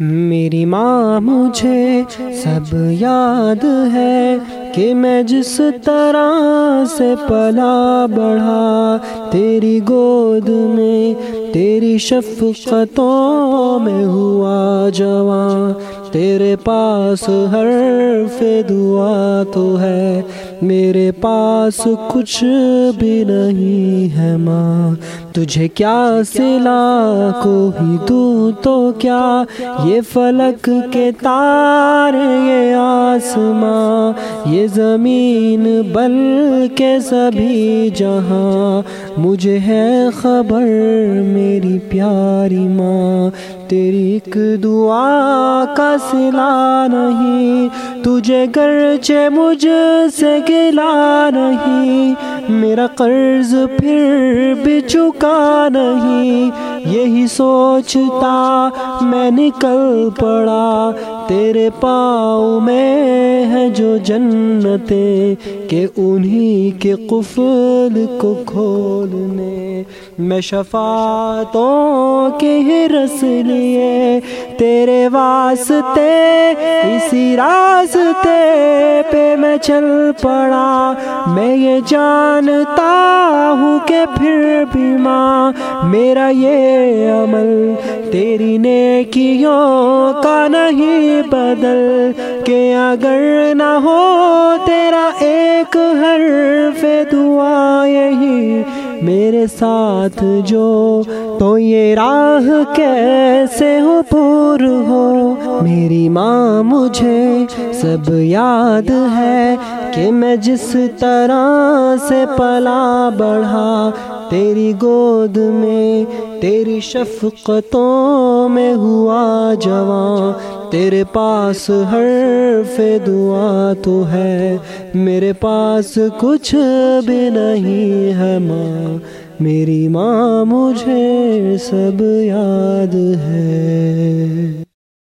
میری ماں مجھے سب یاد ہے کہ میں جس طرح سے پلا بڑھا، تیری گود میں، تیری شفقتوں میں ہوا جوان۔ تیرے پاس ہر دعا تو ہے، میرے پاس کچھ بھی نہیں ہے ماں۔ تجھے کیا سلا کو ہی دوں تو کیا؟ یہ فلک کے تار، یہ آسماں، یہ زمین بل کے سبھی جہاں۔ مجھے ہے خبر میری پیاری ماں، تیری ایک دعا کا سلا نہیں، تجھے گرچہ مجھ سے گلا نہیں، میرا قرض پھر بھی چکا نہیں۔ یہی سوچتا میں نکل پڑا، تیرے پاؤں میں جو جنتیں کہ انہی کے قفل کو کھولنے میں شفاعتوں کے ہی رس لیے تیرے واسطے، اسی راستے پہ میں چل پڑا۔ میں یہ جانتا ہوں کہ پھر بھی ماں، میرا یہ عمل تیری نیکیوں کا نہیں بدل کہ اگر نہ ہو، تیرا ایک حرف دعا یہی، میرے ساتھ جو، تو یہ راہ کیسے ہو پور ہو؟ میری ماں مجھے سب یاد ہے کہ میں جس طرح سے پلا بڑھا، تیری گود میں، تیری شفقتوں میں ہوا جوان تیرے پاس ہر دعا تو ہے، میرے پاس کچھ بھی نہیں ہے ماں، میری ماں مجھے سب یاد ہے۔